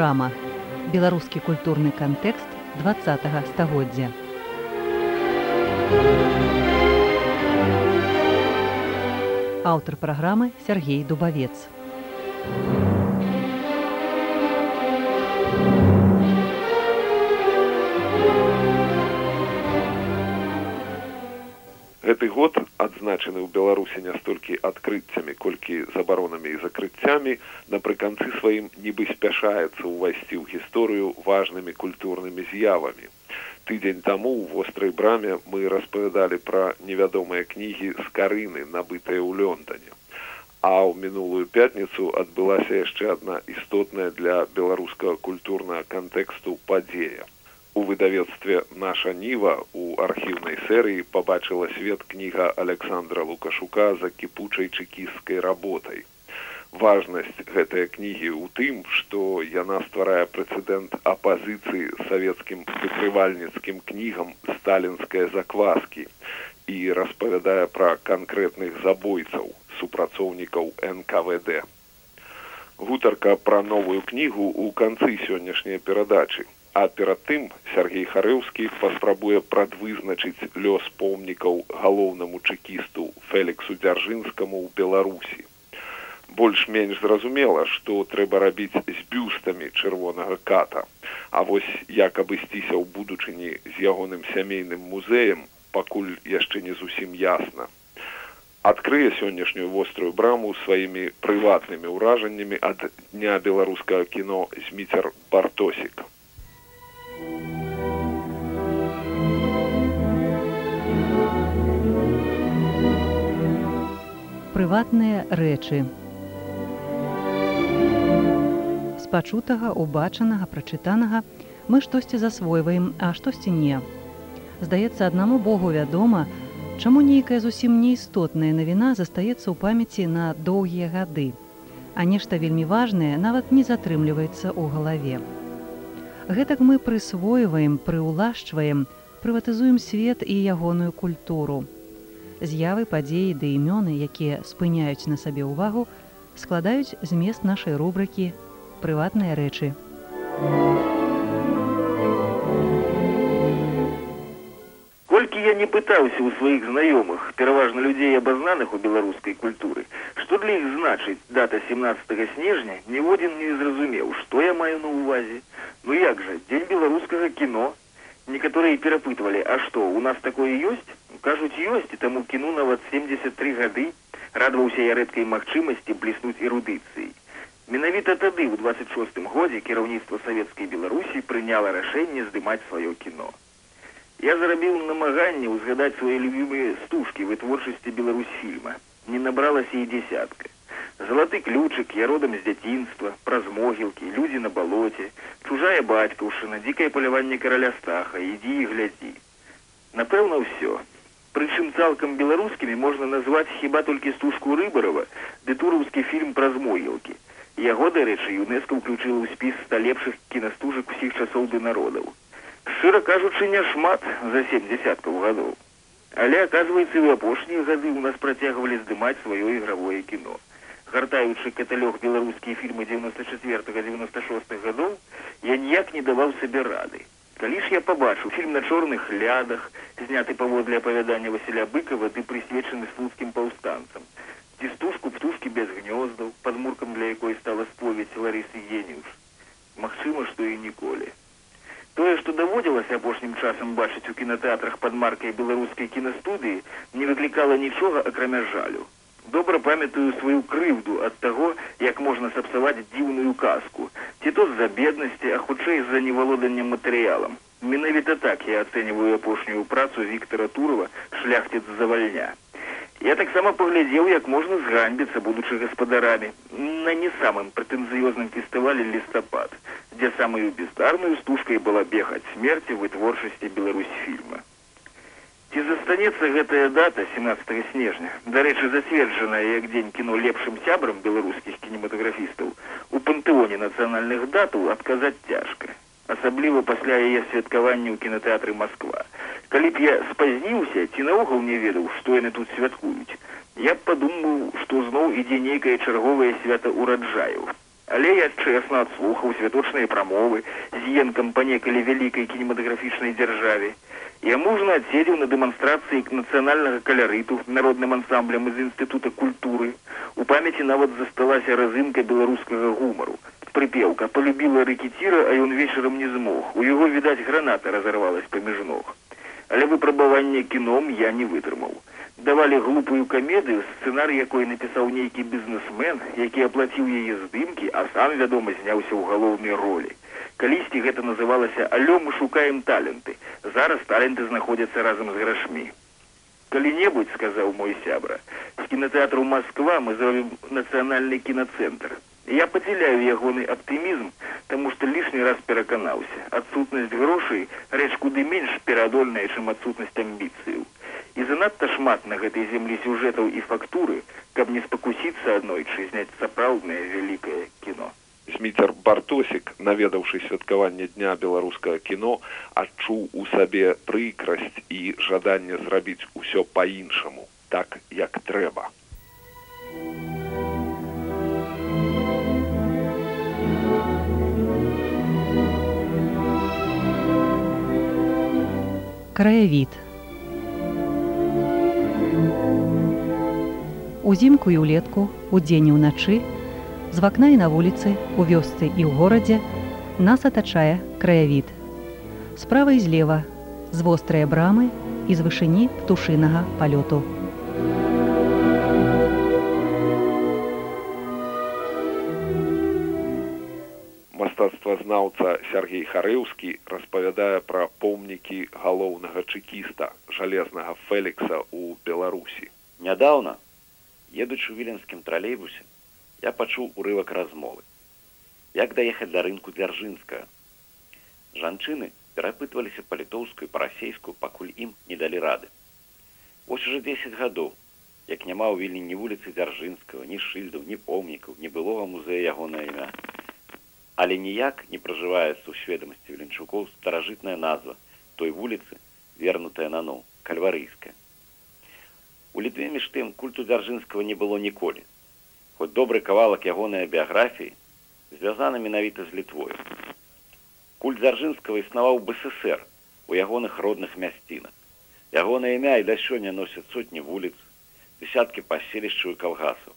брама беларускі культурны кантэкст два стагоддзя. Аўтар праграмы Сергей дубавец гэты год адзначаны ў беларусі не столькі адкрыццямі колькі забаронамі і закрыццямі. Напрыканцы сваім нібы спяшаецца ўвайсці ў гісторыю важнымі культурнымі з'явамі. Тыдзень таму ў вострай браме мы распавядалі пра невядомыя кнігі з карыны набытыя ў лёндане а ў мінулую пятніцу адбылася яшчэ адна істотная для беларускага культурнага кантэксту падзея У выдавецтве наша ніва у архіўнай серыі пабачыла свет кніга Александра Лукашука за кіпучай чэкісцкай работай. Важнасць гэтай кнігі ў тым, што яна стварае прэцэдэнт апазіцыі савецкім выкрывальніцкім кнігам сталінскай закваскі і распавядае пра канкрэтных забойцаў супрацоўнікаў НКВД. Гутарка пра новую кнігу ў канцы сённяшняй перадачы А перад тым Сергей Харэўскі паспрабуе прадвызначыць лёс помнікаў галоўнаму чэкісту Феліксу дзяржынскаму ў Беларусі. Больш-менш зразумела, што трэба рабіць з бюстамі чырвонага ката. А вось як абысціся ў будучыні з ягоным сямейным музеем, пакуль яшчэ не зусім ясна. Адкрые сённяшнюю вострую браму сваімі прыватнымі ўражаннямі ад дня беларускага кіно зміцер бартосік. Прыватныя рэчы. З пачутага, убачанага, прачытанага мы штосьці засвойваем, а штосьці не. Здаецца, аднаму Богу вядома, чаму нейкая зусім неістотная навіна застаецца ў памяці на доўгія гады, а нешта вельмі важнае нават не затрымліваецца ў галаве. Гэтак мы прысвойваем, прыўлашчваем, прыватызуем свет і ягоную культуру. З'явы падзеі ды імёны, якія спыняюць на сабе ўвагу, складаюць змест нашай рубрыкі прыватныя рэчы. Я не пытаўся ў сваіх знаёмых, пераважна людзей абазнаных у беларускай культуры, што для іх значыць дата 17 снежня ніводзін не зразумеў, што я маю на ўвазе. Ну як жа дзень беларускага кіно некаторыя перапытвалі а што у нас такое ёсць кажуць ёсць і таму кіну нават 73 гады радаваўся я рэдкай магчымасці бліснуць эрудыцыі менавіта тады ў 26 годзе кіраўніцтва савецкай беларусі прыняла рашэнне здымаць сваё кіно я зарабіў намаганне ўзгадаць свае любімыя стужкі вытворчасці беларусьфільма не набралася і десятка Залаты ключык, я родам з дзяцінства, праз могілкі, людзі на балоце, чужая бацькаўшына, дзікае паляванне караля стаха, ідзі і глядзі. Напэўна, ўсё. Прычым цалкам беларускімі можна назваць хіба толькі стужку рыбарова, ды тураўскі фільм праз могілкі. Яго, дарэчы, ЮНЕСКО ўключыла ў спіс ста лепшых кінастужак усіх часоў ды народаў. Шчыра кажучы, няшмат за сем десяткаў гадоў. Але, аказваецца, і ў апошнія гады ў нас працягвалі здымаць сваё ігравое кіно гартаючы каталёг беларускія фільмы 94 96 гадоў я ніяк не даваў сабе рады калі ж я побачу фільм на чорных лядах зняты паводле апавядання василя быкова ды прысвечаны слуцкім паўстанцам ці стужку птушки без гнёздаў подмуркам для якой стала споведь ларысы гениуш магчыма што і ніколі тое што даводзілася апошнім часам бачыць у кінотэатрах под маркай беларускай кінастудыі не выклікала нічога акрамя жалю. Добра памятаю сваю крыўду ад таго як можна сапсаваць дзіўную казку. Ці то з-за беднасці а хутчэй з-за невалоданнем матэрыялам. Менавіта так я ацэньваю апошнюю працу Віктора турова шляхціц завальня я таксама паглядзеў як можна зганьбіцца будучы гаспадарамі на не самым прэтэнзіёзным фестывалі лістапад дзе самую бездарную стужкай была бегаць смерці вытворчасці беларусь фільма. Ці застанецца гэтая дата 17 снежня, дарэчы, зацверджаная як дзень кіно лепшым сябрам беларускіх кінематаграфістаў, у пантэоне нацыянальных датаў адказаць цяжка, асабліва пасля яе святкавання ў кінотэатры Масква. Калі б я спазніўся, ці наогул не ведаў, што яны тут святкуюць, я б падумаў, што зноў ідзе нейкае чарговае свята ўраджаю. Але я чэсна адслухаў святочныя прамовы з енкам па некалі вялікай кінематаграфічнай дзяржаве. Я мужна адседзеў на дэманстрацыі нацыянальнага калярыту народным ансамблем з інстытута культуры. У памяці нават засталася разынка беларускага гумару. Прыпеўка полюбіла рэкіціра, а ён вечарам не змог. У яго, відаць, граната разарвалась паміж ног. Але выпрабаванне кіном я не вытрымаў. Давалі глупую камедыю, сцэнар якой напісаў нейкі бізнесмен, які аплаціў яе здымкі, а сам, вядома, зняўся ў галоўнай ролі. Калісьці гэта называлася алё мы шукаем таленты. Зараз таленты знаходзяцца разам з грашмі. Калі-небудзь, сказаў мой сябра, з кінотэатру Масква мы зробім нацыянальны кінацэнтр. Я падзяляю ягоны аптымізм, таму што лішні раз пераканаўся. Адсутнасць грошай рэч куды менш перадольная, чым адсутнасць амбіцыяў. І занадта шмат на гэтай землі сюжэтаў і фактуры, каб не спакусіцца аднойчы зняць сапраўднае вялікае кіно. Зміцер Бартосік, наведаўшы святкаванне дня беларускага кіно, адчуў у сабе прыкрасць і жаданне зрабіць усё па-іншаму, так як трэба. краявід. Узімку і ўлетку, удзень і ўначы, з вакна і на вуліцы, у вёсцы і ў горадзе нас атачае краявід. Справа і злева, з вострыя брамы і з вышыні птушынага палёту. мастацтвазнаўца Сергей Харэўскі распавядае пра помнікі галоўнага чэкіста жалезнага Фелікса ў Беларусі. Нядаўна, едучы ў віленскім тралейбусе, я пачуў урывак размовы. Як даехаць да рынку дзяржынская. Жанчыны перапытваліся па-літоўскую па-расейскую, пакуль ім не далі рады. Вось уже 10 гадоў, як няма ў вільні ні вуліцы дзяржынскага, ні шыльдаў, ні помнікаў, ні былога музея ягонае імя але ніяк не пражываецца ў сведамасці віленчукоў старажытная назва той вуліцы вернутая на ну кальварыйская у літве між тым культу дзяржынскага не было ніколі. Хоць добры кавалак ягонай біяграфіі звязаны менавіта з літвою. Культ дзяржынскага існаваў бСр у ягоных родных мясцінах ягонае імя і да сёння носяць сотні вуліц десяткі паселішчаў і калгасаў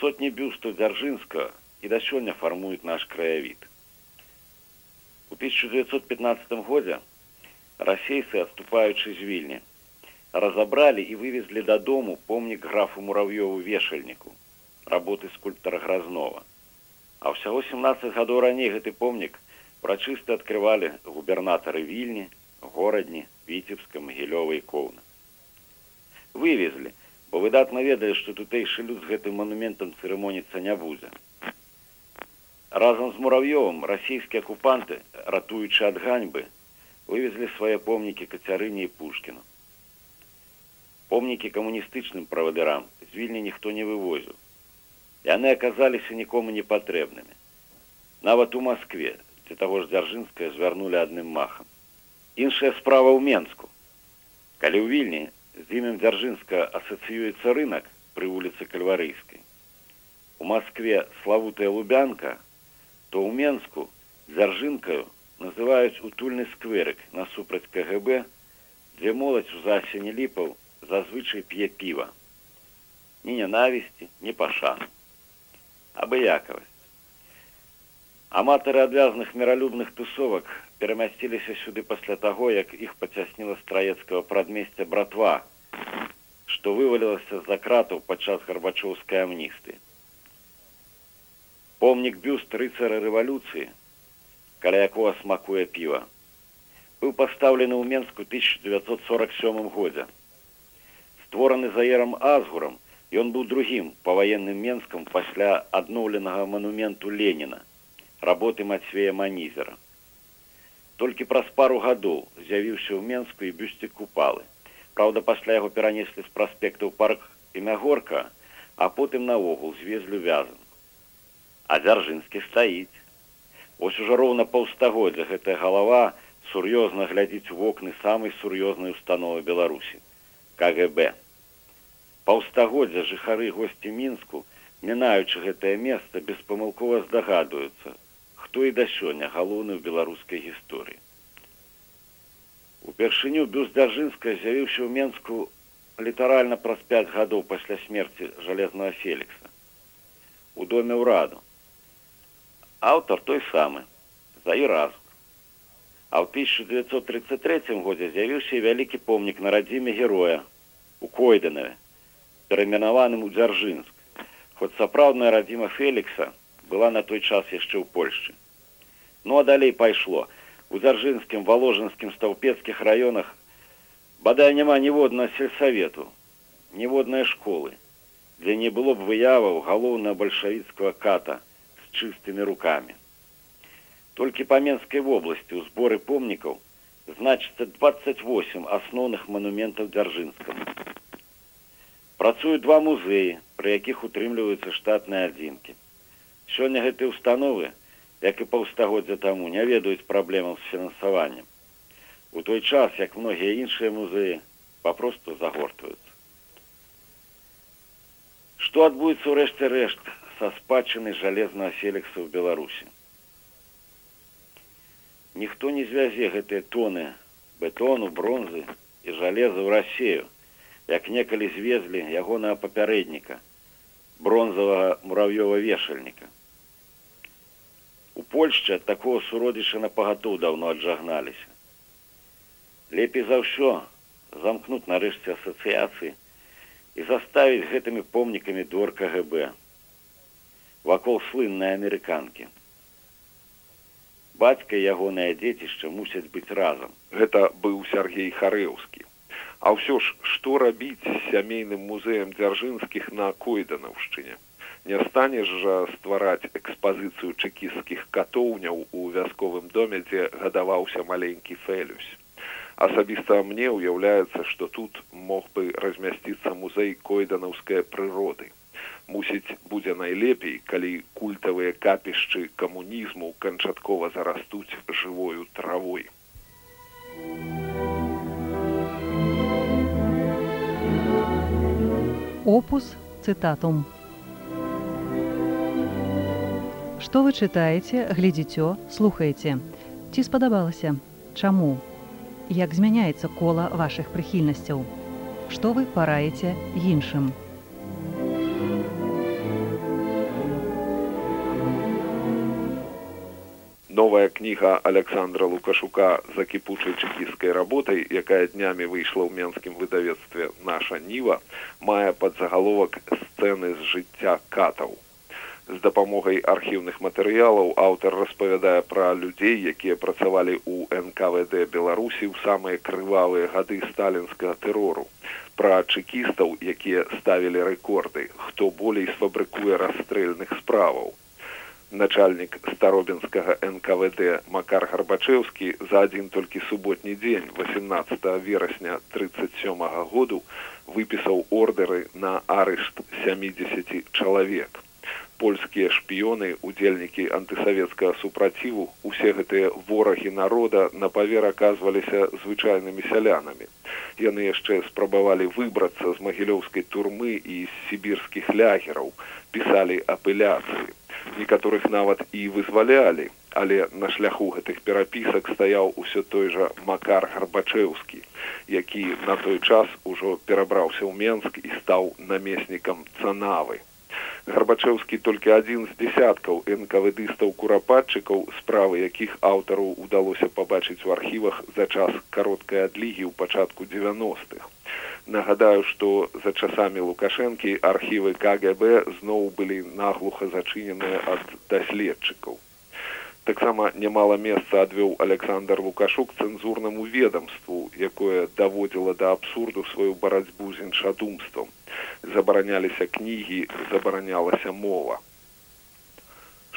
сотні бюсту дзяржынскага і да сёння фармуюць наш краявід. У 1915 годзе расейцы, адступаючы з вільні, разабралі і вывезлі дадому помнік графу мурав'ёву вешальніку, работы скульптара гразнова. А ўсяго 17 гадоў раней гэты помнік прачысты адкрывалі губернатары вільні, горадні, віцебска, магілёва і коўна. Вывезлі, бо выдатна ведалі, што тутэйшы люд з гэтым манументам цырымоніцца не будзе. Разам з мурав'ёвым расійскія акупанты, ратуючы ад ганьбы, вывезлі свае помнікі кацярыні і пушкіну. Помнікі камуністычным правадырам з вільні ніхто не вывозіў. Яны аказаліся нікому не патрэбнымі. Нават у Маскве, ці таго ж дзяржынская звярнулі адным махам. Іншая справа ў Менску. Калі ў вільні з імем дзяржынска асацыюецца рынок пры вуліцы кальварыйскай. У Маскве славутая лубянка, то ў менску дзяржынкаю называюць утульны скверык насупраць кгб дзе моладзь у засені ліпаў зазвычай п'е піва. Ні ненавісці не пашан абыякавасць аматары адвязных міралюбных тусовак перамясціліся сюды пасля таго як іх пацясніла страецкага прадмесця братва што вывалілася з-за кратаў падчас гарбачоўскай амністы помнік бюст рыцара рэвалюцыі каля якога смакуе піва быў пастаўлены ў менску 1947 годзе створаны заерам азгурам. Ён быў другім паваенным менскам пасля адноўленага манументу леніна. Работы мацвея манізера. Толькі праз пару гадоў з'явіўся ў менску і бюсце купалы. Праўда, пасля яго перанеслі з праспектаў парк імя горка а потым наогул звезлю вязан а дзяржынскі стаіць. Вось ужо роўна паўстагоддзя гэтая галава сур'ёзна глядзіць вокны самай сур'ёзнай установы Беларусі КГБ. Паўстагоддзя жыхары госці мінску мінаючы гэтае месца беспамылкова здагадваюцца хто і да сёння галоўны ў беларускай гісторыі. Упершыню бюст дзяржынска з'явіўся ў менску літаральна праз пяць гадоў пасля смерці жалезнага фелікса. У доме ўраду. Аўтар той самы за і раз а ў 1933 годзе з'явіўся і вялікі помнік на радзіме героя у койданаве перамінаваным у дзяржынск хоць сапраўдная радзіма фелікса была на той час яшчэ ў польшчы ну а далей пайшло у дзяржынскім валожанскім стаўпецкіх раёнах бадай няма ніводна сельсавету ніводнай школы для не было б выяваў галоўна бальшавіцкага ката з чыстымі руками толькі па менскай вобласці ў зборы помнікаў значыцца 28 асноўных манументаў дзяржынскаму працуюць два музеі пры якіх утрымліваюцца штатныя адзінкі. Сёння гэтыя установы як і паўстагоддзя таму не ведаюць праблемаў з фінансаваннем. У той час як многія іншыя музеі папросту загортваюцца. Што адбудзецца ў рэшце рэшт са спадчыны жалезнага селекса ў беларусі ніхто не звязе гэтыя тоны бетону бронзы і жалеза ў рассею як некалі звезлі ягонага папярэдніка бронзавага мурав'ёва вешальніка. У польшчы ад такого суродзіча на пагатоў даўно аджагналіся. Лепей за ўсё замкнуць нарэшце асацыяцыі і заставіць гэтымі помнікамі двор кгб вакол слыннай амерыканкі бацька ягонае дзецішча мусяць быць разам. Гэта быў сергей харэўскі. А ўсё ж што рабіць з сямейным музеем дзяржынскіх на койданаўшчыне? Не станеш жа ствараць экспазіцыю чэкісцкіх катоўняў у вясковым доме дзе гадаваўся маленькі фэлюсь. Асабіста мне ўяўляецца што тут мог бы размясціцца музей койданаўскай прыроды мусіць будзе найлепей калі культавыя капішчы камунізму канчаткова зарастуць жывою травой. Опус цытатум. Што вы чытаеце, глядзіцё, слухаеце, ці спадабалася, чаму, як змяняецца кола вашых прыхільнасцяў, Што вы параеце іншым. Новая кніга александра лукашука за кіпучай чэкісцкай работай якая днямі выйшла ў менскім выдавецтве наша ніва мае падзагаловак сцэны з жыцця катаў з дапамогай архіўных матэрыялаў аўтар распавядае пра людзей якія працавалі ў нквд беларусі ў самыя крывавыя гады сталінскага тэрору. Пра чэкістаў якія ставілі рэкорды хто болей сфабрыкуе расстрэльных справаў начальнік старобінскага нквд макар гарбачеўскі за адзін толькі суботні дзень 18 верасня 37 -го году выпісаў ордеры на арышт 70 чалавек польскія шпіёны удзельнікі антысавецкага супраціву усе гэтыя ворагі народа на павер аказваліся звычайнымі сялянамі яны яшчэ спрабавалі выбрацца з магілёўскай турмы і з сібірскіх лягераў пісалі апеляцыі некаторых нават і вызвалялі але на шляху гэтых перапісак стаяў усё той жа макар гарбачеўскі які на той час ужо перабраўся ў менск і стаў намеснікам цанавы. Гарбачеўскі толькі адзін з десяткаў нквдыстаў курапатчыкаў справы якіх аўтару ўдалося пабачыць у архівах за час кароткай адлігі ў пачатку девяностых нагадаю што за часамі лукашэнкі архівы кгб зноў былі наглуха зачыненыя ад даследчыкаў. Таксама нямала месца адвёў александр лукашук цэнзурнаму ведомству якое даводзіла да абсурду сваю барацьбу з іншадумствам. Забараняліся кнігі забаранялася мова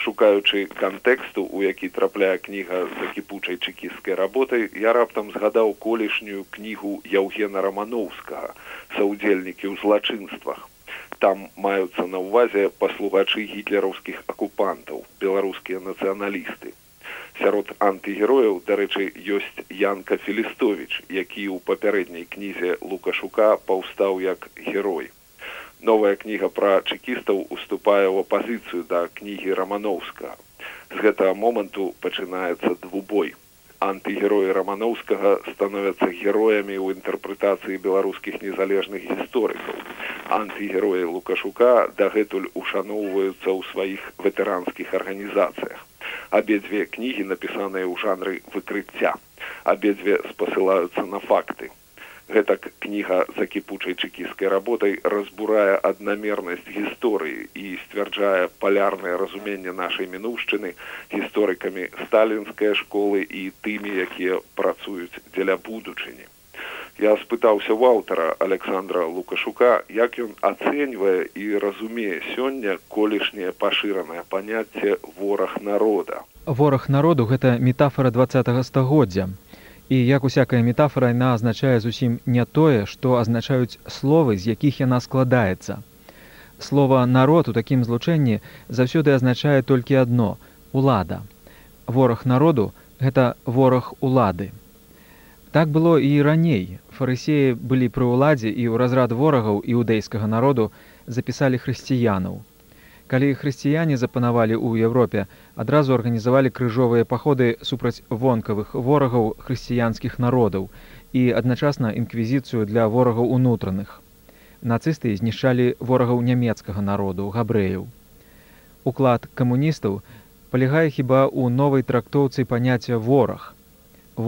шукаючы кантэксту у які трапляе кніга за кіпучай чэкісцкай работай я раптам згадаў колішнюю кнігу яўгена рамановскага саўдзельнікі ў злачынствах там маюцца на ўвазе паслугачы гітлераўскіх акупантаў беларускія нацыяналісты. Сярод антыгерояў дарэчы ёсць янка філістович які ў папярэдняй кнізе лукашука паўстаў як герой Новая кніга пра чэкістаў уступае ў апазіцыю да кнігі рамановскага. З гэтага моманту пачынаецца двубой. Антыгероі рамановскага становяцца героямі ў інтэрпрэтацыі беларускіх незалежных гісторыкаў. Антыгероі лукашука дагэтуль ушаноўваюцца ў сваіх ветэранскіх арганізацыях. Абедзве кнігі напісаныя ў жанры выкрыцця. Абедзве спасылаюцца на факты гэтак кніга за кіпучай чэкісцкай работай разбурае аднамернасць гісторыі і сцвярджае палярнае разуменне нашай мінуўшчыны гісторыкамі сталінскай школы і тымі якія працуюць дзеля будучыні. Я спытаўся ў аўтара александра лукашука як ён ацэньвае і разумее сёння колішняе пашыранае паняцце вораг народа вораг народу гэта метафора два стагоддзя І як усякая метафора яна азначае зусім не тое, што азначаюць словы, з якіх яна складаецца. Слова народ у такім злучэнні заўсёды азначае толькі адно улада. Вораг народу гэта вораг улады. Так было і раней. Фарысеі былі пры ўладзе і ў разрад ворагаў іудэйскага народу запісалі хрысціянаў. Калі хрысціяне запанавалі ў Еўропе, адразу арганізавалі крыжовыя паходы супраць вонкавых ворагаў хрысціянскіх народаў і адначасна інквізіцыю для ворагаў унутраных. Нацысты знішчалі ворагаў нямецкага народу, габрэяў. Уклад камуністаў палягае хіба ў новай трактоўцы паняцця вораг.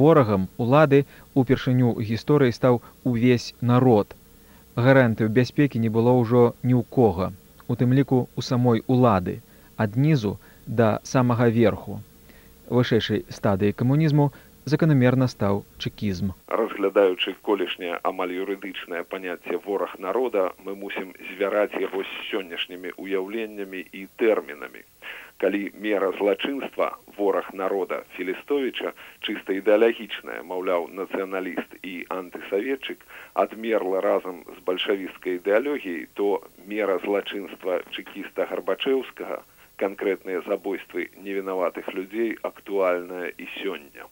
Ворагам улады упершыню гісторыі стаў увесь народ. Гарантыю бяспекі не было ўжо ні ў кого у тым ліку у самой улады ад нізу да самага верху. Вышэйшай стадыі камунізму заканамерна стаў чэкізм. Разглядаючы колішняе амаль юрыдычнае паняцце вораг народа мы мусім звяраць яго з сённяшнімі ўяўленнямі і тэрмінамі калі мера злачынства вораг народа філістовіча чыста ідэалагічная маўляў нацыяналіст і антысаветчык адмерла разам з бальшавісцкай ідэалогіяй то мера злачынства чэкіста гарбачэўскага канкрэтныя забойствы невінаватых людзей актуальная і сёння.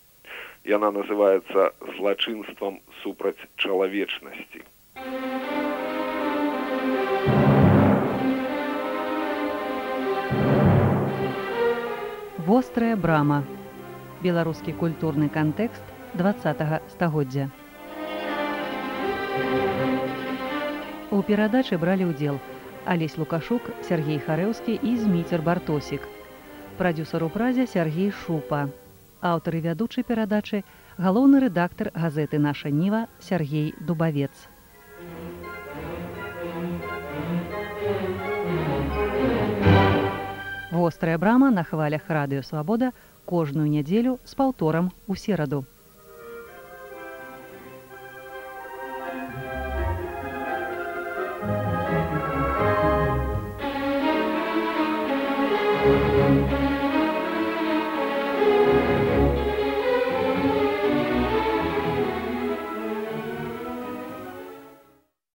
Яна называется злачынствам супраць чалавечнасці вострая брама. Беларускі культурны кантэкст два стагоддзя. У перадачы бралі ўдзел алесь лукашук сергей харэўскі і зміцер бартосік. Прадюсар у празе сергей шупа. Аўтары вядучай перадачы галоўны рэдактар газеты наша ніва сергей дубавец Вострая брама на хвалях радыё свабода кожную нядзелю з паўторам у сераду.